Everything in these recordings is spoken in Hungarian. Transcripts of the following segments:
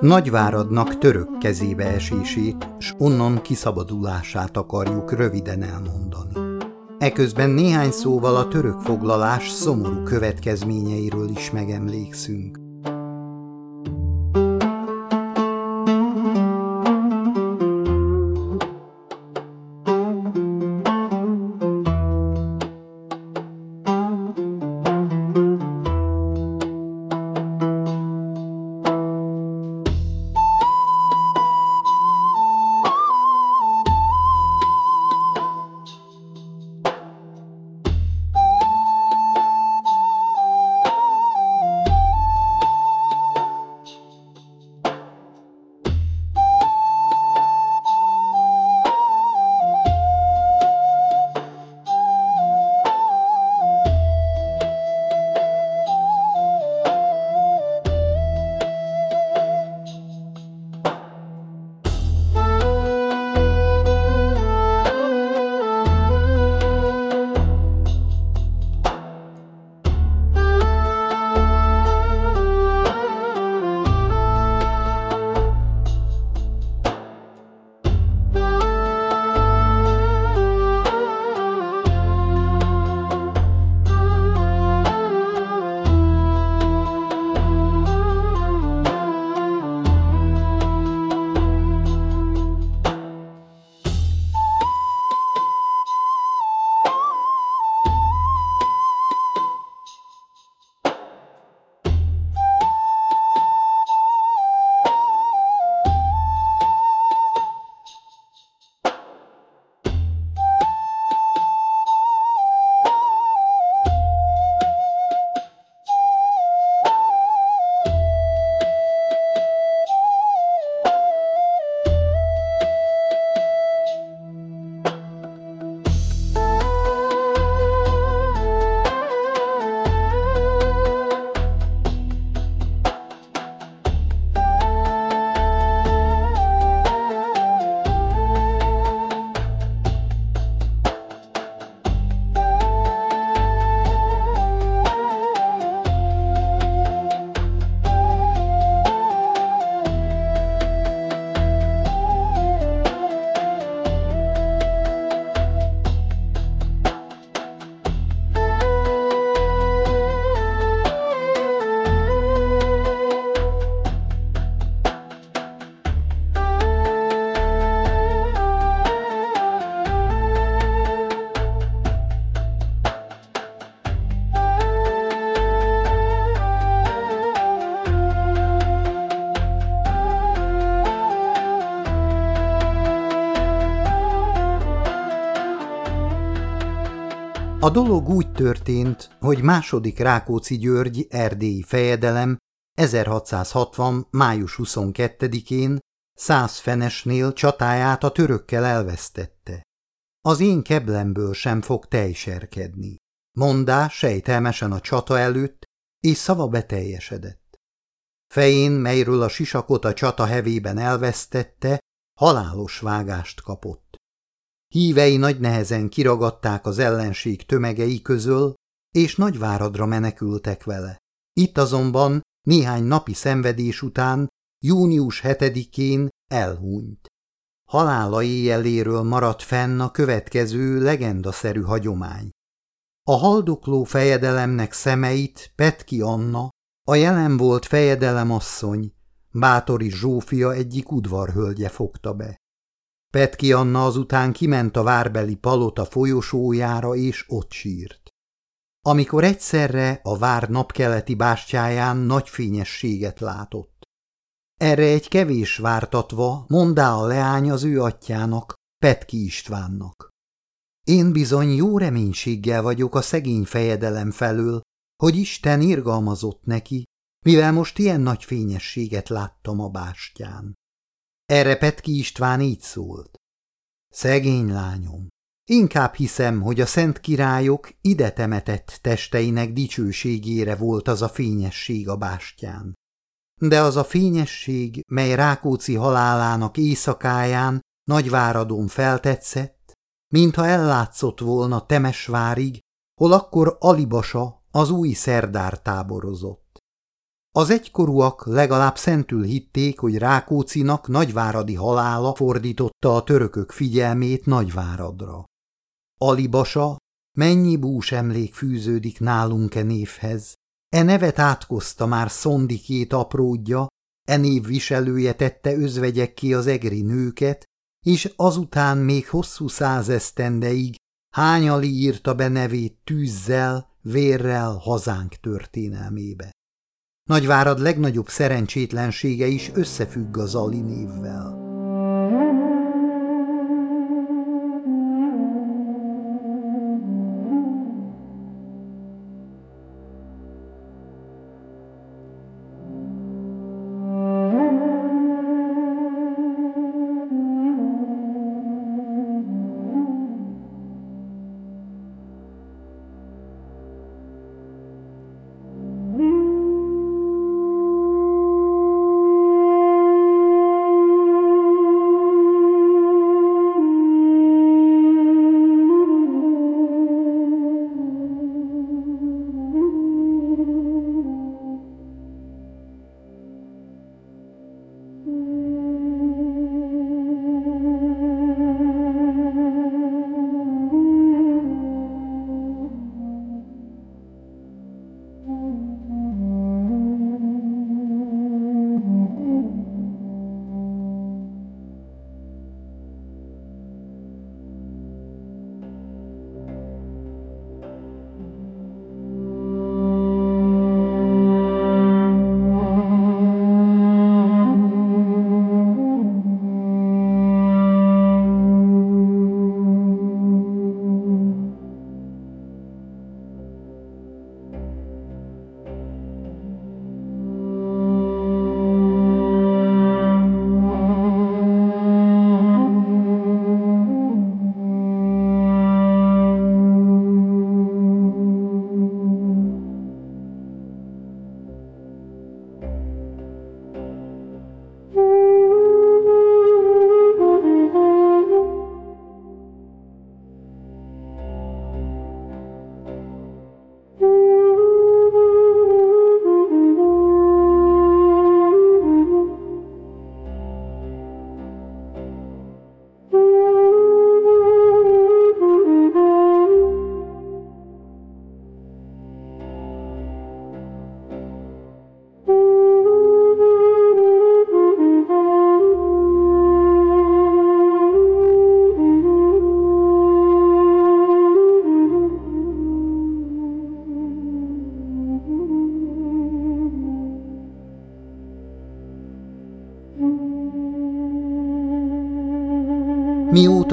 Nagyváradnak török kezébe esését, s onnan kiszabadulását akarjuk röviden elmondani. Eközben néhány szóval a török foglalás szomorú következményeiről is megemlékszünk. A dolog úgy történt, hogy második Rákóczi György erdélyi fejedelem 1660. május 22-én száz fenesnél csatáját a törökkel elvesztette. Az én keblemből sem fog tejserkedni. Mondás sejtelmesen a csata előtt, és szava beteljesedett. Fején, melyről a sisakot a csata hevében elvesztette, halálos vágást kapott. Hívei nagy nehezen kiragadták az ellenség tömegei közöl, és Nagyváradra menekültek vele. Itt azonban néhány napi szenvedés után, június 7-én elhunyt. Halála éjjeléről maradt fenn a következő legendaszerű hagyomány. A haldokló fejedelemnek szemeit Petki Anna, a jelen volt fejedelemasszony, Bátori Zsófia egyik udvarhölgye fogta be. Petki Anna azután kiment a várbeli palota folyosójára, és ott sírt. Amikor egyszerre a vár napkeleti bástyáján nagy fényességet látott. Erre egy kevés vártatva mondá a leány az ő atyának, Petki Istvánnak. Én bizony jó reménységgel vagyok a szegény fejedelem felől, hogy Isten irgalmazott neki, mivel most ilyen nagy fényességet láttam a bástyán. Erre Petki István így szólt. Szegény lányom, inkább hiszem, hogy a szent királyok ide temetett testeinek dicsőségére volt az a fényesség a bástyán. De az a fényesség, mely Rákóczi halálának éjszakáján Nagyváradon feltetszett, mintha ellátszott volna Temesvárig, hol akkor Alibasa az új szerdár táborozott. Az egykorúak legalább szentül hitték, hogy Rákócinak nagyváradi halála fordította a törökök figyelmét Nagyváradra. Alibasa, mennyi bús emlék fűződik nálunk-e névhez? E nevet átkozta már Szondi két apródja, e név viselője tette özvegyekké az egri nőket, és azután még hosszú százesztendeig hányali írta be nevét tűzzel, vérrel hazánk történelmébe. Nagyvárad legnagyobb szerencsétlensége is összefügg az Ali névvel.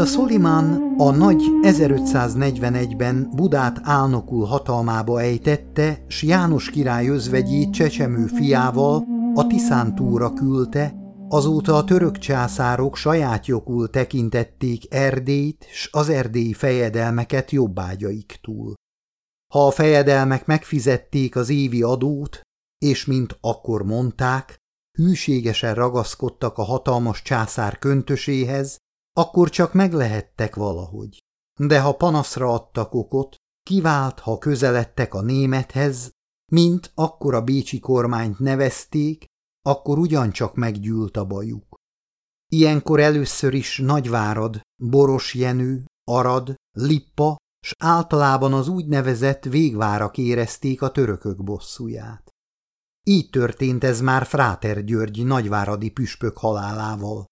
Mióta a nagy 1541-ben Budát álnokul hatalmába ejtette, s János király özvegyét csecsemő fiával a Tiszántúra küldte, azóta a török császárok saját jogul tekintették Erdélyt s az erdélyi fejedelmeket jobbágyaik túl. Ha a fejedelmek megfizették az évi adót, és mint akkor mondták, hűségesen ragaszkodtak a hatalmas császár köntöséhez, akkor csak meglehettek valahogy. De ha panaszra adtak okot, kivált, ha közeledtek a némethez, mint akkor a bécsi kormányt nevezték, akkor ugyancsak meggyűlt a bajuk. Ilyenkor először is Nagyvárad, Boros Jenő, Arad, Lippa, s általában az úgynevezett végvárak érezték a törökök bosszúját. Így történt ez már Fráter György nagyváradi püspök halálával.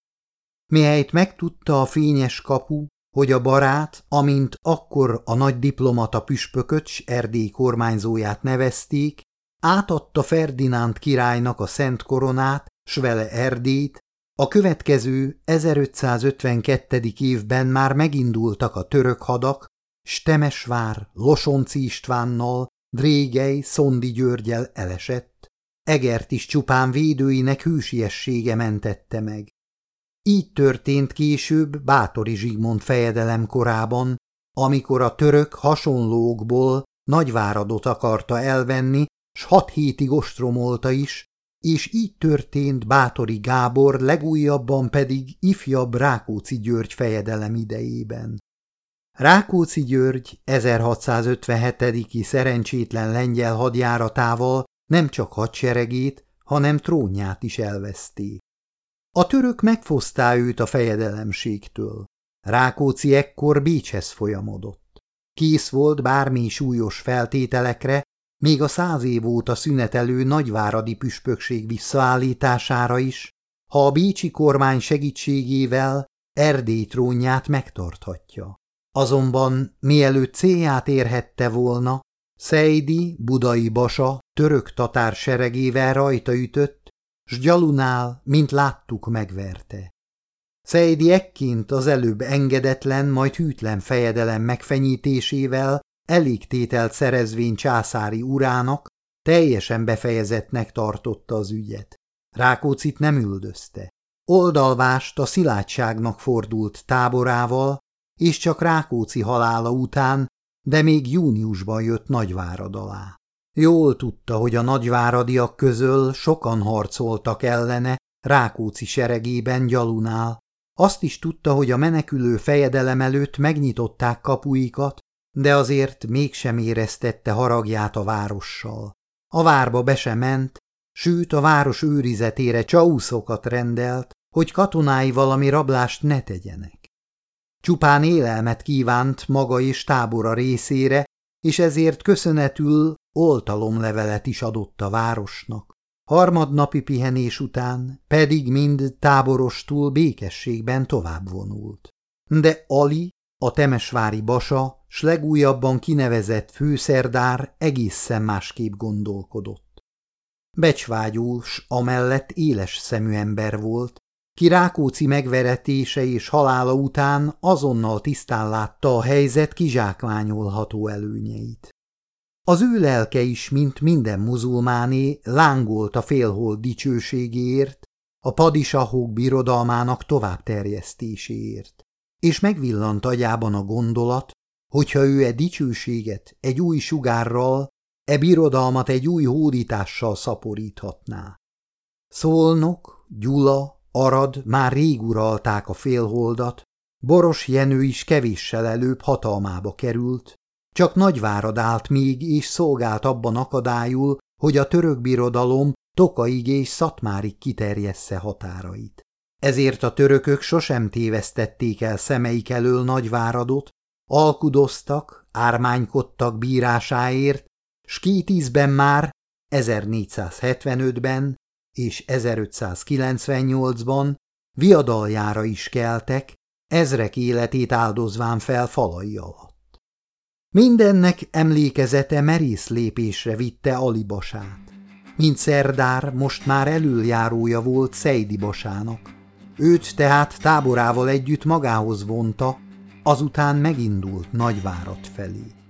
Mihelyt megtudta a fényes kapu, hogy a barát, amint akkor a nagy diplomata püspököt s Erdély kormányzóját nevezték, átadta Ferdinánd királynak a szent koronát, s vele Erdélyt, a következő 1552. évben már megindultak a török hadak, Stemesvár, Losonci Istvánnal, Drégely, Szondi Györgyel elesett. Egert is csupán védőinek hűsiessége mentette meg. Így történt később Bátori Zsigmond fejedelem korában, amikor a török hasonlókból Nagyváradot akarta elvenni, s hat hétig ostromolta is, és így történt Bátori Gábor legújabban pedig ifjabb Rákóczi György fejedelem idejében. Rákóczi György 1657 szerencsétlen lengyel hadjáratával nem csak hadseregét, hanem trónját is elveszték. A török megfosztá őt a fejedelemségtől. Rákóczi ekkor Bécshez folyamodott. Kész volt bármi súlyos feltételekre, még a száz év óta szünetelő nagyváradi püspökség visszaállítására is, ha a bécsi kormány segítségével Erdély trónját megtarthatja. Azonban mielőtt célját érhette volna, Szeidi, budai basa, török tatár seregével rajta ütött, s gyalunál, mint láttuk, megverte. Szeidi ekként az előbb engedetlen, majd hűtlen fejedelem megfenyítésével elég tételt szerezvén császári urának, teljesen befejezetnek tartotta az ügyet. Rákócit nem üldözte. Oldalvást a szilátságnak fordult táborával, és csak Rákóczi halála után, de még júniusban jött Nagyvárad alá. Jól tudta, hogy a nagyváradiak közöl sokan harcoltak ellene Rákóczi seregében gyalunál. Azt is tudta, hogy a menekülő fejedelem előtt megnyitották kapuikat, de azért mégsem éreztette haragját a várossal. A várba be sem ment, sőt a város őrizetére csauszokat rendelt, hogy katonái valami rablást ne tegyenek. Csupán élelmet kívánt maga és tábora részére, és ezért köszönetül oltalomlevelet is adott a városnak. Harmadnapi pihenés után pedig mind táborostul békességben tovább vonult. De Ali, a temesvári basa, s legújabban kinevezett főszerdár egészen másképp gondolkodott. Becsvágyús amellett éles szemű ember volt, ki Rákóczi megveretése és halála után azonnal tisztán látta a helyzet kizsákmányolható előnyeit. Az ő lelke is, mint minden muzulmáné, lángolt a félhold dicsőségéért, a padisahók birodalmának tovább terjesztéséért, és megvillant agyában a gondolat, hogyha ő e dicsőséget egy új sugárral, e birodalmat egy új hódítással szaporíthatná. Szolnok, Gyula, Arad már rég uralták a félholdat, Boros Jenő is kevéssel előbb hatalmába került, csak Nagyvárad állt még és szolgált abban akadályul, hogy a török birodalom Tokaig és Szatmárig kiterjessze határait. Ezért a törökök sosem tévesztették el szemeik elől Nagyváradot, alkudoztak, ármánykodtak bírásáért, s két már 1475-ben és 1598-ban viadaljára is keltek, ezrek életét áldozván fel falai alatt. Mindennek emlékezete merész lépésre vitte Alibasát. Mint Szerdár most már elöljárója volt Szejdi Basának. Őt tehát táborával együtt magához vonta, azután megindult Nagyvárat felé.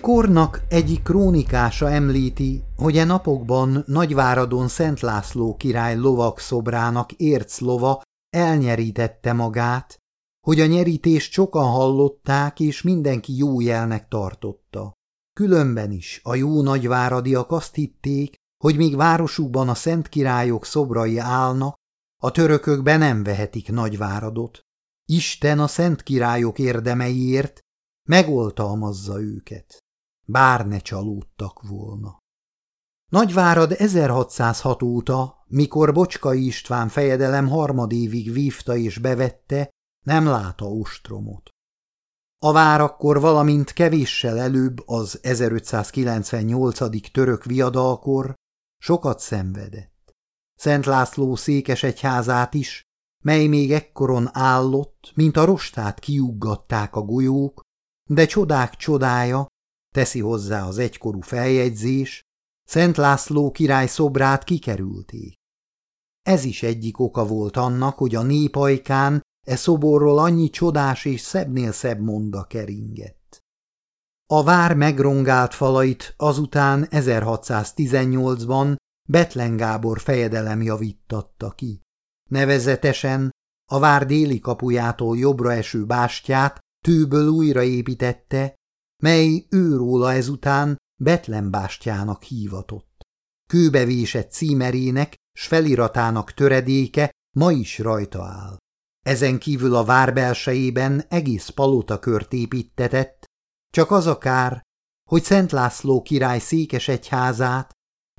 Kornak egyik krónikása említi, hogy e napokban Nagyváradon Szent László király lovak szobrának érc lova elnyerítette magát, hogy a nyerítést sokan hallották, és mindenki jó jelnek tartotta. Különben is a jó nagyváradiak azt hitték, hogy míg városukban a szent királyok szobrai állnak, a törökök be nem vehetik nagyváradot. Isten a szent királyok érdemeiért megoltalmazza őket, bár ne csalódtak volna. Nagyvárad 1606 óta, mikor Bocskai István fejedelem harmadévig vívta és bevette, nem látta ostromot. A vár akkor valamint kevéssel előbb az 1598. török viadalkor sokat szenvedett. Szent László székes egyházát is, mely még ekkoron állott, mint a rostát kiuggatták a golyók, de csodák csodája, teszi hozzá az egykorú feljegyzés, Szent László király szobrát kikerülték. Ez is egyik oka volt annak, hogy a népajkán e szoborról annyi csodás és szebbnél szebb monda keringett. A vár megrongált falait azután 1618-ban Betlen Gábor fejedelem javítatta ki. Nevezetesen a vár déli kapujától jobbra eső bástyát tőből újraépítette, mely őróla ezután Betlen bástyának hívatott. Kőbevésett címerének s feliratának töredéke ma is rajta áll. Ezen kívül a vár belsejében egész palotakört építetett, csak az a kár, hogy Szent László király székes egyházát,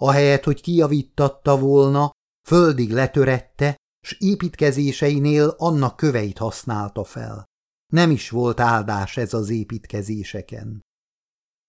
ahelyett, hogy kijavítatta volna, földig letörette, s építkezéseinél annak köveit használta fel. Nem is volt áldás ez az építkezéseken.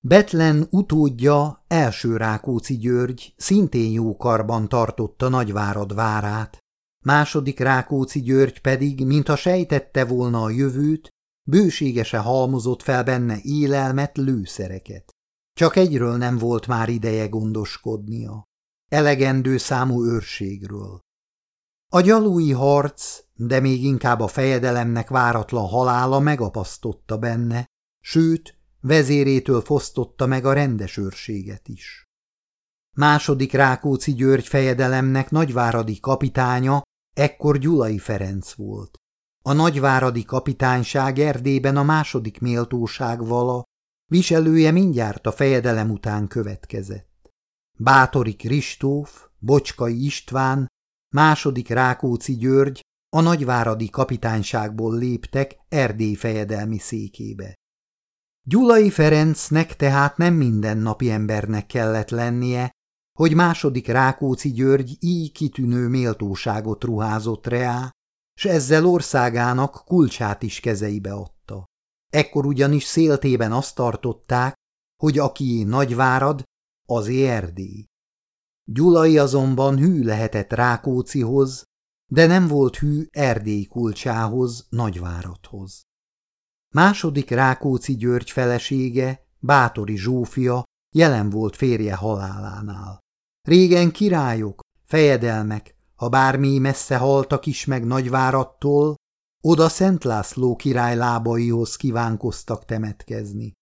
Betlen utódja első Rákóczi György szintén jókarban tartotta Nagyvárad várát, második Rákóczi György pedig, mintha sejtette volna a jövőt, bőségese halmozott fel benne élelmet, lőszereket. Csak egyről nem volt már ideje gondoskodnia. Elegendő számú őrségről. A gyalúi harc, de még inkább a fejedelemnek váratlan halála megapasztotta benne, sőt, vezérétől fosztotta meg a rendes őrséget is. Második Rákóczi György fejedelemnek nagyváradi kapitánya ekkor Gyulai Ferenc volt. A nagyváradi kapitányság Erdében a második méltóság vala, viselője mindjárt a fejedelem után következett. Bátori Kristóf, Bocskai István, második Rákóczi György a nagyváradi kapitányságból léptek Erdély fejedelmi székébe. Gyulai Ferencnek tehát nem mindennapi embernek kellett lennie, hogy második Rákóczi György így kitűnő méltóságot ruházott reá, s ezzel országának kulcsát is kezeibe adta. Ekkor ugyanis széltében azt tartották, hogy aki nagyvárad, az Erdély. Gyulai azonban hű lehetett Rákócihoz, de nem volt hű Erdély kulcsához, Nagyváradhoz. Második Rákóczi György felesége, Bátori Zsófia jelen volt férje halálánál. Régen királyok, fejedelmek, ha bármi messze haltak is meg Nagyvárattól, oda Szent László király lábaihoz kívánkoztak temetkezni.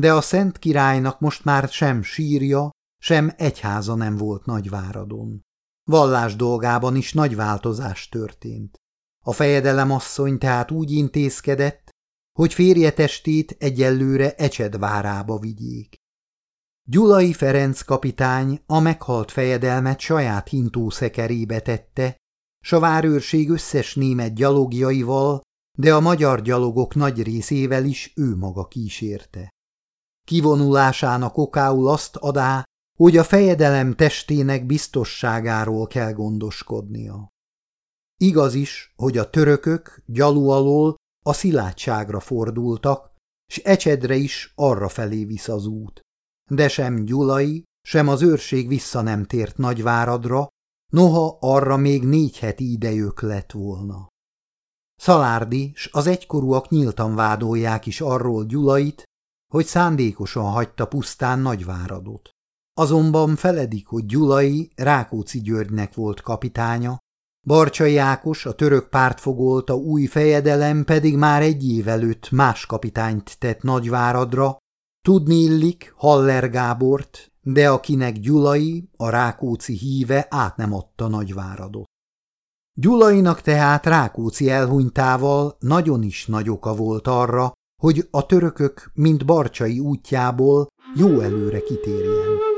De a Szent királynak most már sem sírja, sem egyháza nem volt Nagyváradon. Vallás dolgában is nagy változás történt. A fejedelem asszony tehát úgy intézkedett, hogy férje testét egyelőre Ecsedvárába vigyék. Gyulai Ferenc kapitány a meghalt fejedelmet saját hintószekerébe tette, s a várőrség összes német gyalogjaival, de a magyar gyalogok nagy részével is ő maga kísérte. Kivonulásának okául azt adá, hogy a fejedelem testének biztosságáról kell gondoskodnia. Igaz is, hogy a törökök gyalu alól a szilátságra fordultak, s Ecsedre is arra felé visz az út. De sem Gyulai, sem az őrség vissza nem tért Nagyváradra, noha arra még négy heti idejük lett volna. Szalárdi s az egykorúak nyíltan vádolják is arról Gyulait, hogy szándékosan hagyta pusztán Nagyváradot. Azonban feledik, hogy Gyulai Rákóczi Györgynek volt kapitánya, Barcsai Ákos, a török pártfogolta új fejedelem pedig már egy év előtt más kapitányt tett Nagyváradra, Tudni illik Haller Gábort, de akinek Gyulai, a Rákóczi híve át nem adta Nagyváradot. Gyulainak tehát Rákóczi elhunytával nagyon is nagy oka volt arra, hogy a törökök, mint Barcsai útjából jó előre kitérjen.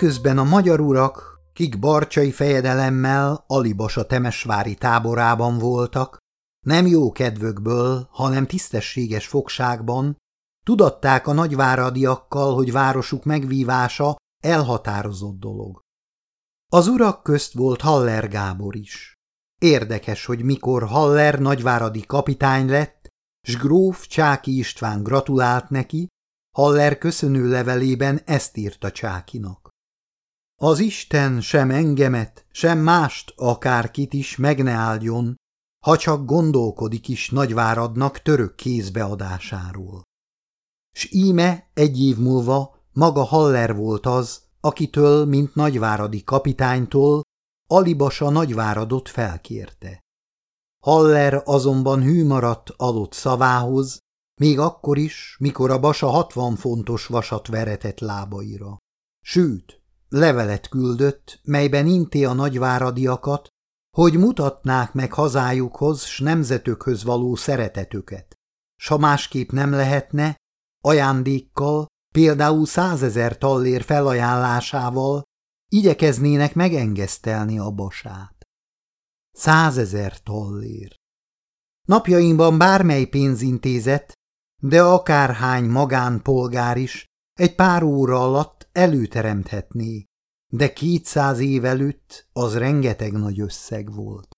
Eközben a magyar urak, kik barcsai fejedelemmel Alibasa temesvári táborában voltak, nem jó kedvökből, hanem tisztességes fogságban, tudatták a nagyváradiakkal, hogy városuk megvívása elhatározott dolog. Az urak közt volt Haller Gábor is. Érdekes, hogy mikor Haller nagyváradi kapitány lett, s gróf Csáki István gratulált neki, Haller köszönő levelében ezt írta Csákinak. Az Isten sem engemet, sem mást akárkit is meg ne áldjon, ha csak gondolkodik is nagyváradnak török kézbeadásáról. S íme egy év múlva maga Haller volt az, akitől, mint nagyváradi kapitánytól, Alibasa nagyváradot felkérte. Haller azonban hű maradt adott szavához, még akkor is, mikor a basa hatvan fontos vasat veretett lábaira. Sőt, levelet küldött, melyben inti a nagyváradiakat, hogy mutatnák meg hazájukhoz s nemzetökhöz való szeretetüket. S ha másképp nem lehetne, ajándékkal, például százezer tallér felajánlásával igyekeznének megengesztelni a basát. Százezer tallér. Napjainkban bármely pénzintézet, de akárhány magánpolgár is egy pár óra alatt előteremthetné, de kétszáz év előtt az rengeteg nagy összeg volt.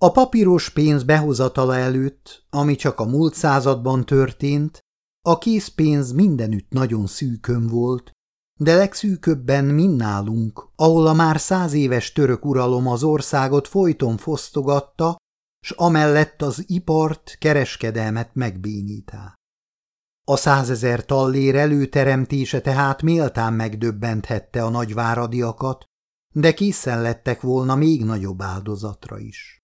A papíros pénz behozatala előtt, ami csak a múlt században történt, a készpénz mindenütt nagyon szűkön volt, de legszűköbben minnálunk, ahol a már száz éves török uralom az országot folyton fosztogatta, s amellett az ipart, kereskedelmet megbénítá. A százezer tallér előteremtése tehát méltán megdöbbenthette a nagyváradiakat, de készen lettek volna még nagyobb áldozatra is.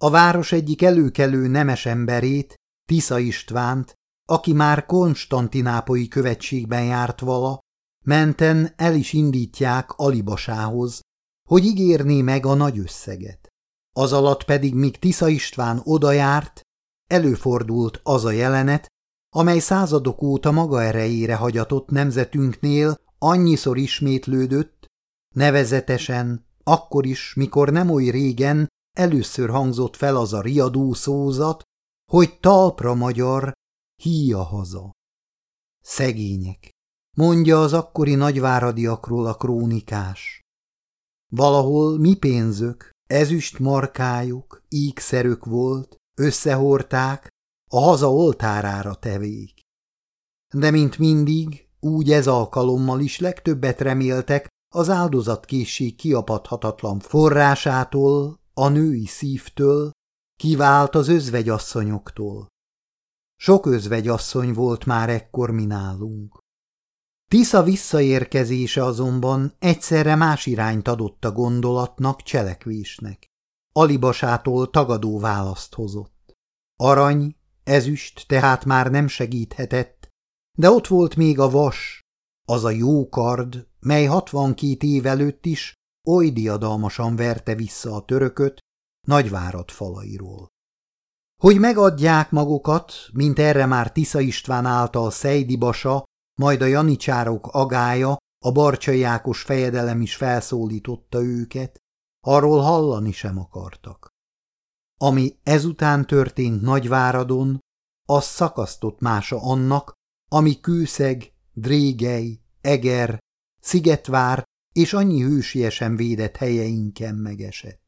A város egyik előkelő nemes emberét, Tisza Istvánt, aki már konstantinápoi követségben járt vala, menten el is indítják Alibasához, hogy ígérné meg a nagy összeget. Az alatt pedig, míg Tisza István odajárt, előfordult az a jelenet, amely századok óta maga erejére hagyatott nemzetünknél annyiszor ismétlődött, nevezetesen akkor is, mikor nem oly régen először hangzott fel az a riadó szózat, hogy talpra magyar, híja haza. Szegények, mondja az akkori nagyváradiakról a krónikás. Valahol mi pénzök, ezüst markájuk, ígszerök volt, összehorták, a haza oltárára tevék. De mint mindig, úgy ez alkalommal is legtöbbet reméltek az áldozatkészség kiapadhatatlan forrásától, a női szívtől, kivált az özvegyasszonyoktól. Sok özvegyasszony volt már ekkor mi nálunk. Tisza visszaérkezése azonban egyszerre más irányt adott a gondolatnak, cselekvésnek. Alibasától tagadó választ hozott. Arany, ezüst tehát már nem segíthetett, de ott volt még a vas, az a jó kard, mely hatvankét év előtt is oly diadalmasan verte vissza a törököt nagyvárat falairól. Hogy megadják magukat, mint erre már Tisza István által Szejdi Basa, majd a janicsárok agája, a barcsai Ákos fejedelem is felszólította őket, arról hallani sem akartak. Ami ezután történt Nagyváradon, az szakasztott mása annak, ami Kőszeg, Drégely, Eger, Szigetvár és annyi hősiesen védett helyeinken megesett.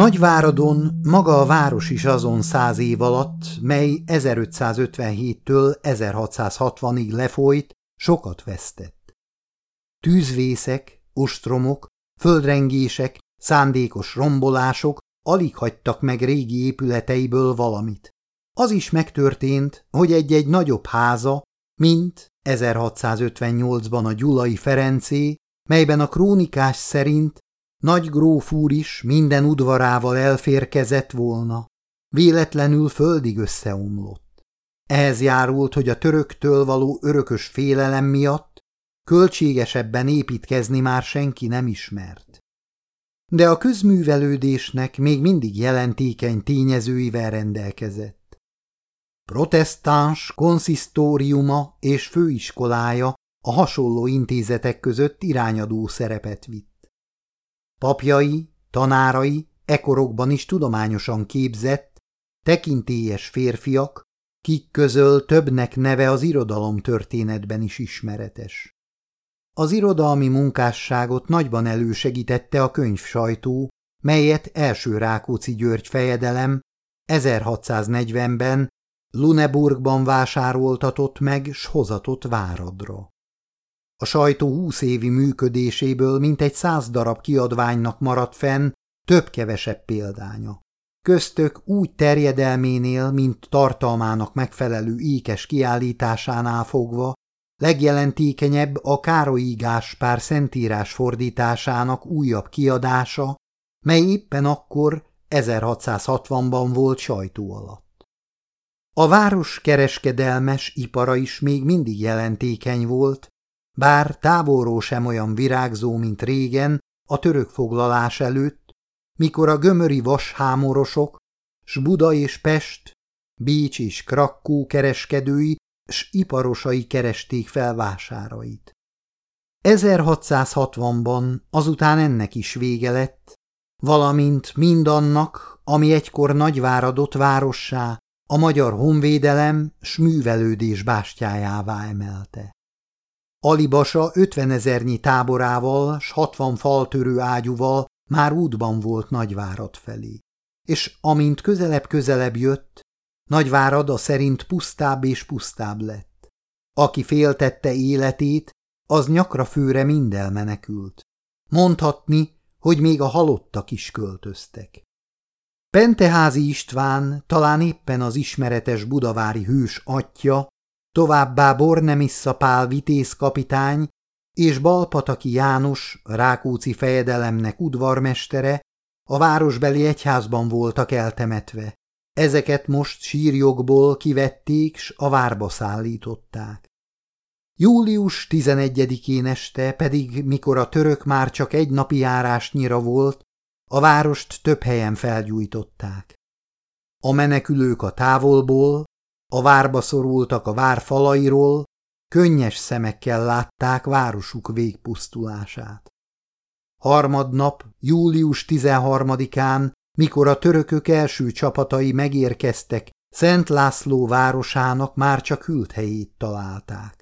Nagyváradon maga a város is azon száz év alatt, mely 1557-től 1660-ig lefolyt, sokat vesztett. Tűzvészek, ostromok, földrengések, szándékos rombolások alig hagytak meg régi épületeiből valamit. Az is megtörtént, hogy egy-egy nagyobb háza, mint 1658-ban a Gyulai Ferencé, melyben a krónikás szerint nagy gróf úr is minden udvarával elférkezett volna, véletlenül földig összeomlott. Ehhez járult, hogy a töröktől való örökös félelem miatt költségesebben építkezni már senki nem ismert. De a közművelődésnek még mindig jelentékeny tényezőivel rendelkezett. Protestáns konszisztóriuma és főiskolája a hasonló intézetek között irányadó szerepet vitt. Papjai, tanárai ekorokban is tudományosan képzett, tekintélyes férfiak, kik közöl többnek neve az irodalom történetben is ismeretes. Az irodalmi munkásságot nagyban elősegítette a könyv sajtó, melyet első Rákóczi György fejedelem 1640-ben Luneburgban vásároltatott meg, s hozatott Váradra. A sajtó húsz évi működéséből mintegy száz darab kiadványnak maradt fenn, több-kevesebb példánya. Köztök úgy terjedelménél, mint tartalmának megfelelő ékes kiállításánál fogva, legjelentékenyebb a Károlyi Gáspár szentírás fordításának újabb kiadása, mely éppen akkor 1660-ban volt sajtó alatt. A város kereskedelmes ipara is még mindig jelentékeny volt, bár távolról sem olyan virágzó, mint régen, a török foglalás előtt, mikor a gömöri vashámorosok, s Buda és Pest, Bécs és Krakkó kereskedői s iparosai keresték fel vásárait. 1660-ban azután ennek is vége lett, valamint mindannak, ami egykor nagyváradott várossá, a magyar honvédelem s művelődés bástyájává emelte. Alibasa ötvenezernyi táborával s hatvan faltörő ágyúval már útban volt Nagyvárad felé, és amint közelebb-közelebb jött, Nagyvárad a szerint pusztább és pusztább lett. Aki féltette életét, az nyakra főre minden menekült. Mondhatni, hogy még a halottak is költöztek. Penteházi István talán éppen az ismeretes budavári hős atya, Továbbá Bornemissza Pál vitézkapitány és Balpataki János, Rákóczi fejedelemnek udvarmestere a városbeli egyházban voltak eltemetve. Ezeket most sírjogból kivették, s a várba szállították. Július 11-én este pedig, mikor a török már csak egy napi járásnyira volt, a várost több helyen felgyújtották. A menekülők a távolból, a várba szorultak a vár falairól, könnyes szemekkel látták városuk végpusztulását. Harmadnap, július 13-án, mikor a törökök első csapatai megérkeztek, Szent László városának már csak hűlt helyét találták.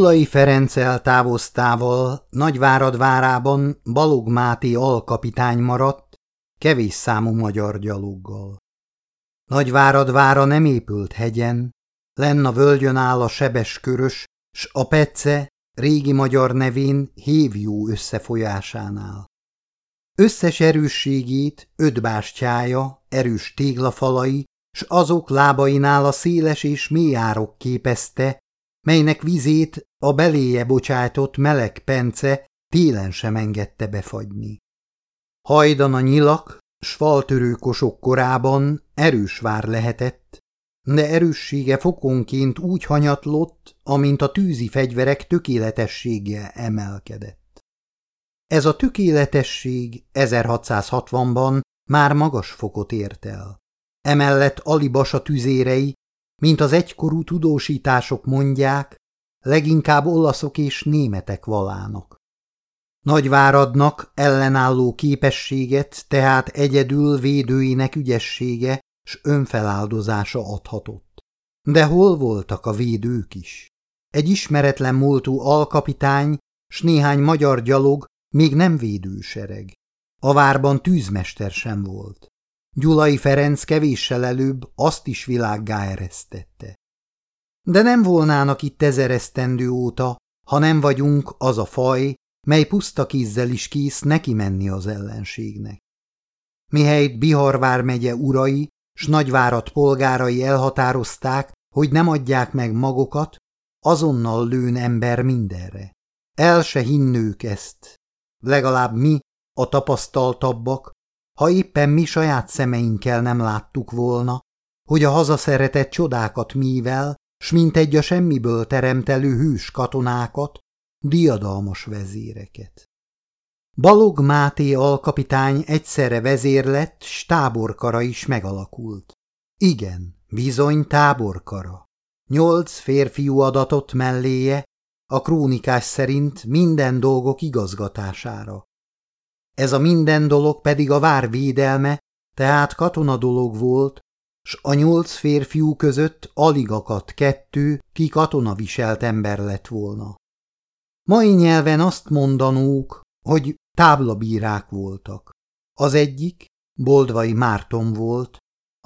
Gyulai Ferenc eltávoztával Nagyvárad várában Balog Máté alkapitány maradt, kevés számú magyar gyaloggal. Nagyvárad vára nem épült hegyen, lenn a völgyön áll a sebes körös, s a Pece régi magyar nevén Hévjú összefolyásánál. Összes erősségét öt bástyája, erős téglafalai, s azok lábainál a széles és mély árok képezte, melynek vizét a beléje bocsájtott meleg pence télen sem engedte befagyni. Hajdan a nyilak, s faltörőkosok korában erős vár lehetett, de erőssége fokonként úgy hanyatlott, amint a tűzi fegyverek tökéletessége emelkedett. Ez a tökéletesség 1660-ban már magas fokot ért el. Emellett Alibasa tüzérei, mint az egykorú tudósítások mondják, leginkább olaszok és németek valának. Nagyváradnak ellenálló képességet, tehát egyedül védőinek ügyessége s önfeláldozása adhatott. De hol voltak a védők is? Egy ismeretlen múltú alkapitány s néhány magyar gyalog még nem védősereg. A várban tűzmester sem volt. Gyulai Ferenc kevéssel előbb azt is világgá eresztette. De nem volnának itt ezer esztendő óta, ha nem vagyunk az a faj, mely puszta kézzel is kész neki menni az ellenségnek. Mihelyt Bihar megye urai s nagyvárat polgárai elhatározták, hogy nem adják meg magokat, azonnal lőn ember mindenre. El se hinnők ezt, legalább mi, a tapasztaltabbak, ha éppen mi saját szemeinkkel nem láttuk volna, hogy a hazaszeretett csodákat mivel, s mint egy a semmiből teremtelő hűs katonákat, diadalmas vezéreket. Balog Máté alkapitány egyszerre vezér lett, s táborkara is megalakult. Igen, bizony táborkara. Nyolc férfiú adatot melléje, a krónikás szerint minden dolgok igazgatására. Ez a minden dolog pedig a vár védelme, tehát katona dolog volt, s a nyolc férfiú között alig akadt kettő, ki katona viselt ember lett volna. Mai nyelven azt mondanók, hogy táblabírák voltak. Az egyik Boldvai Márton volt,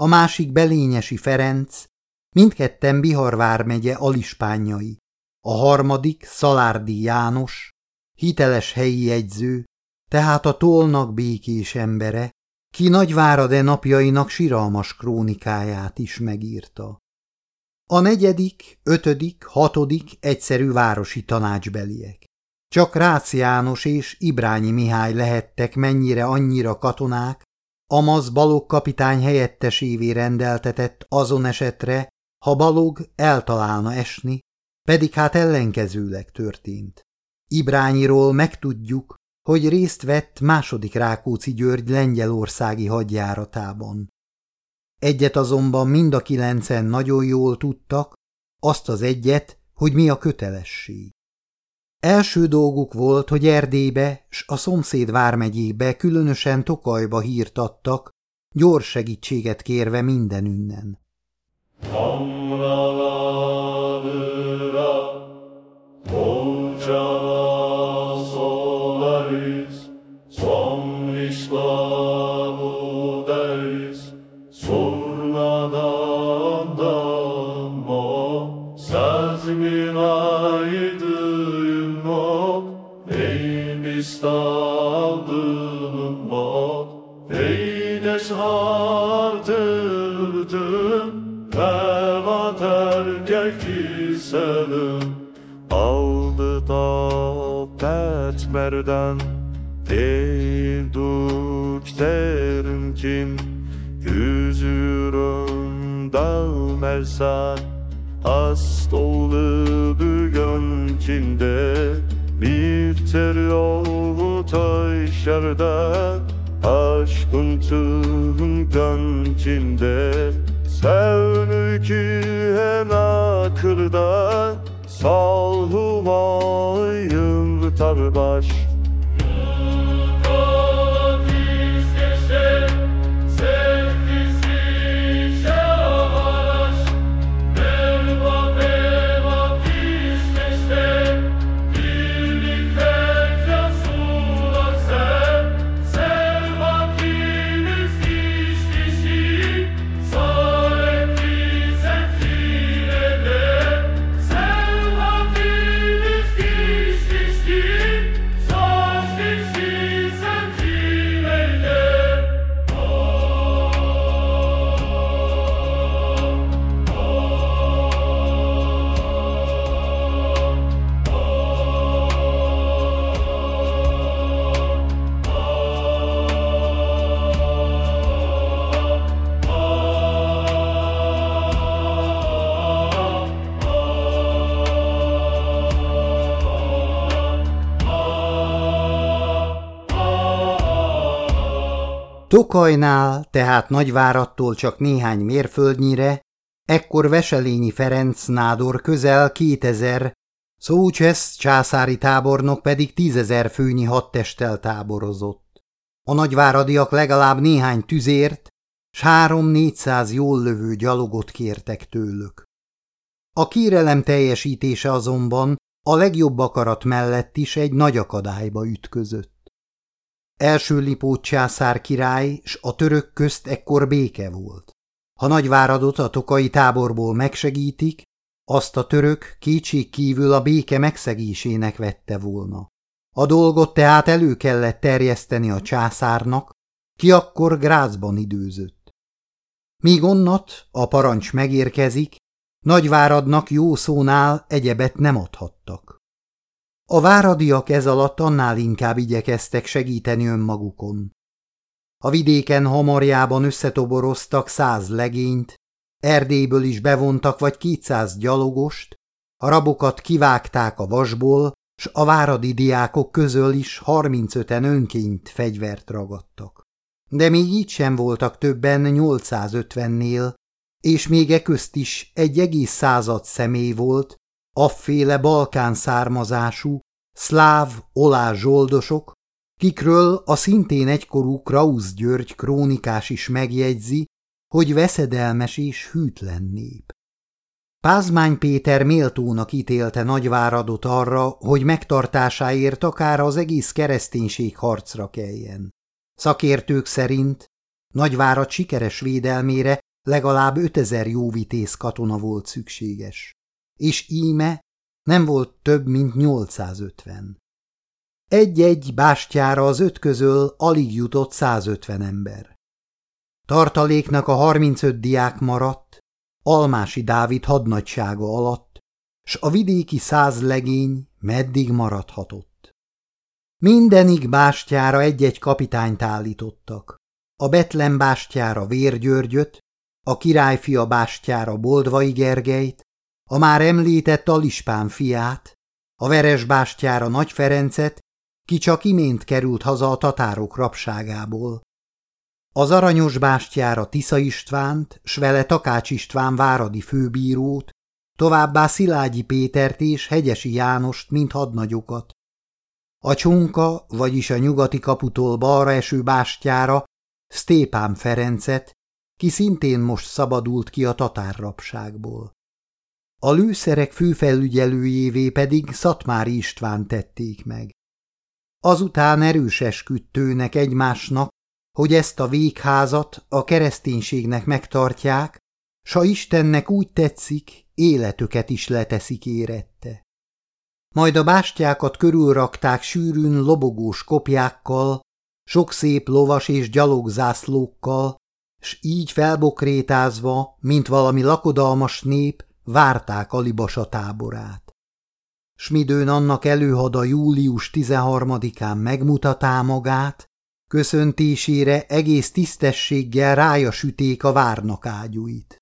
a másik Belényesi Ferenc, mindketten Bihar vármegye alispányai, a harmadik Szalárdi János, hiteles helyi jegyző, tehát a tolnak békés embere, ki Nagyvárade napjainak siralmas krónikáját is megírta. A negyedik, ötödik, hatodik egyszerű városi tanácsbeliek. Csak Rácz János és Ibrányi Mihály lehettek mennyire annyira katonák, Amaz Balog kapitány helyettesévé rendeltetett azon esetre, ha Balog eltalálna esni, pedig hát ellenkezőleg történt. Ibrányiról megtudjuk, hogy részt vett második Rákóczi György lengyelországi hadjáratában. Egyet azonban mind a kilencen nagyon jól tudtak, azt az egyet, hogy mi a kötelesség. Első dolguk volt, hogy Erdélybe s a szomszéd vármegyékbe, különösen Tokajba hírt adtak, gyors segítséget kérve mindenünnen. merdan Tevduk derim kim? Yüzürüm dağ mersan Hast oğlu bugün kimde? Bir ter yolu taşlarda Aşkın tüm kan kimde? Sevni ki en akırda Salhu ayı sarbaş Tokajnál, tehát Nagyvárattól csak néhány mérföldnyire, ekkor Veselényi Ferenc nádor közel 2000, Szócsesz császári tábornok pedig tízezer főnyi hadtesttel táborozott. A nagyváradiak legalább néhány tüzért, s három-négyszáz jól lövő gyalogot kértek tőlük. A kérelem teljesítése azonban a legjobb akarat mellett is egy nagy akadályba ütközött. Első Lipót császár király s a török közt ekkor béke volt. Ha nagyváradot a tokai táborból megsegítik, azt a török kétség kívül a béke megszegésének vette volna. A dolgot tehát elő kellett terjeszteni a császárnak, ki akkor Grácsban időzött. Míg onnat a parancs megérkezik, Nagyváradnak jó szónál egyebet nem adhattak. A váradiak ez alatt annál inkább igyekeztek segíteni önmagukon. A vidéken hamarjában összetoboroztak száz legényt, Erdélyből is bevontak vagy kétszáz gyalogost, a rabokat kivágták a vasból, s a váradi diákok közül is harmincöten önként fegyvert ragadtak. De még így sem voltak többen 850-nél, és még e közt is egy egész század személy volt, afféle balkán származású, szláv, olá zsoldosok, kikről a szintén egykorú Krausz György krónikás is megjegyzi, hogy veszedelmes és hűtlen nép. Pázmány Péter méltónak ítélte Nagyváradot arra, hogy megtartásáért akár az egész kereszténység harcra keljen. Szakértők szerint Nagyvárad sikeres védelmére legalább 5000 jóvitész katona volt szükséges, és íme nem volt több, mint 850. Egy-egy bástyára az öt közül alig jutott 150 ember. Tartaléknak a 35 diák maradt, Almási Dávid hadnagysága alatt, s a vidéki száz legény meddig maradhatott. Mindenig bástyára egy-egy kapitányt állítottak. A Betlen bástyára Vérgyörgyöt, a királyfia bástyára Boldvai Gergelyt, a már említett Alispán fiát, a Veres bástyára Nagy Ferencet, ki csak imént került haza a tatárok rabságából. Az aranyos bástyára Tisza Istvánt, s vele Takács István váradi főbírót, továbbá Szilágyi Pétert és Hegyesi Jánost, mint hadnagyokat. A csonka, vagyis a nyugati kaputól balra eső bástyára Stépán Ferencet, ki szintén most szabadult ki a tatárrapságból. A lőszerek főfelügyelőjévé pedig Szatmári István tették meg. Azután erős esküdtőnek egymásnak, hogy ezt a végházat a kereszténységnek megtartják, s ha Istennek úgy tetszik, életüket is leteszik érette. Majd a bástyákat körülrakták sűrűn lobogós kopjákkal, sok szép lovas és gyalogzászlókkal, s így felbokrétázva, mint valami lakodalmas nép, várták Alibasa táborát. Smidőn annak előhada július 13-án megmutatá magát, köszöntésére egész tisztességgel rája süték a várnak ágyúit.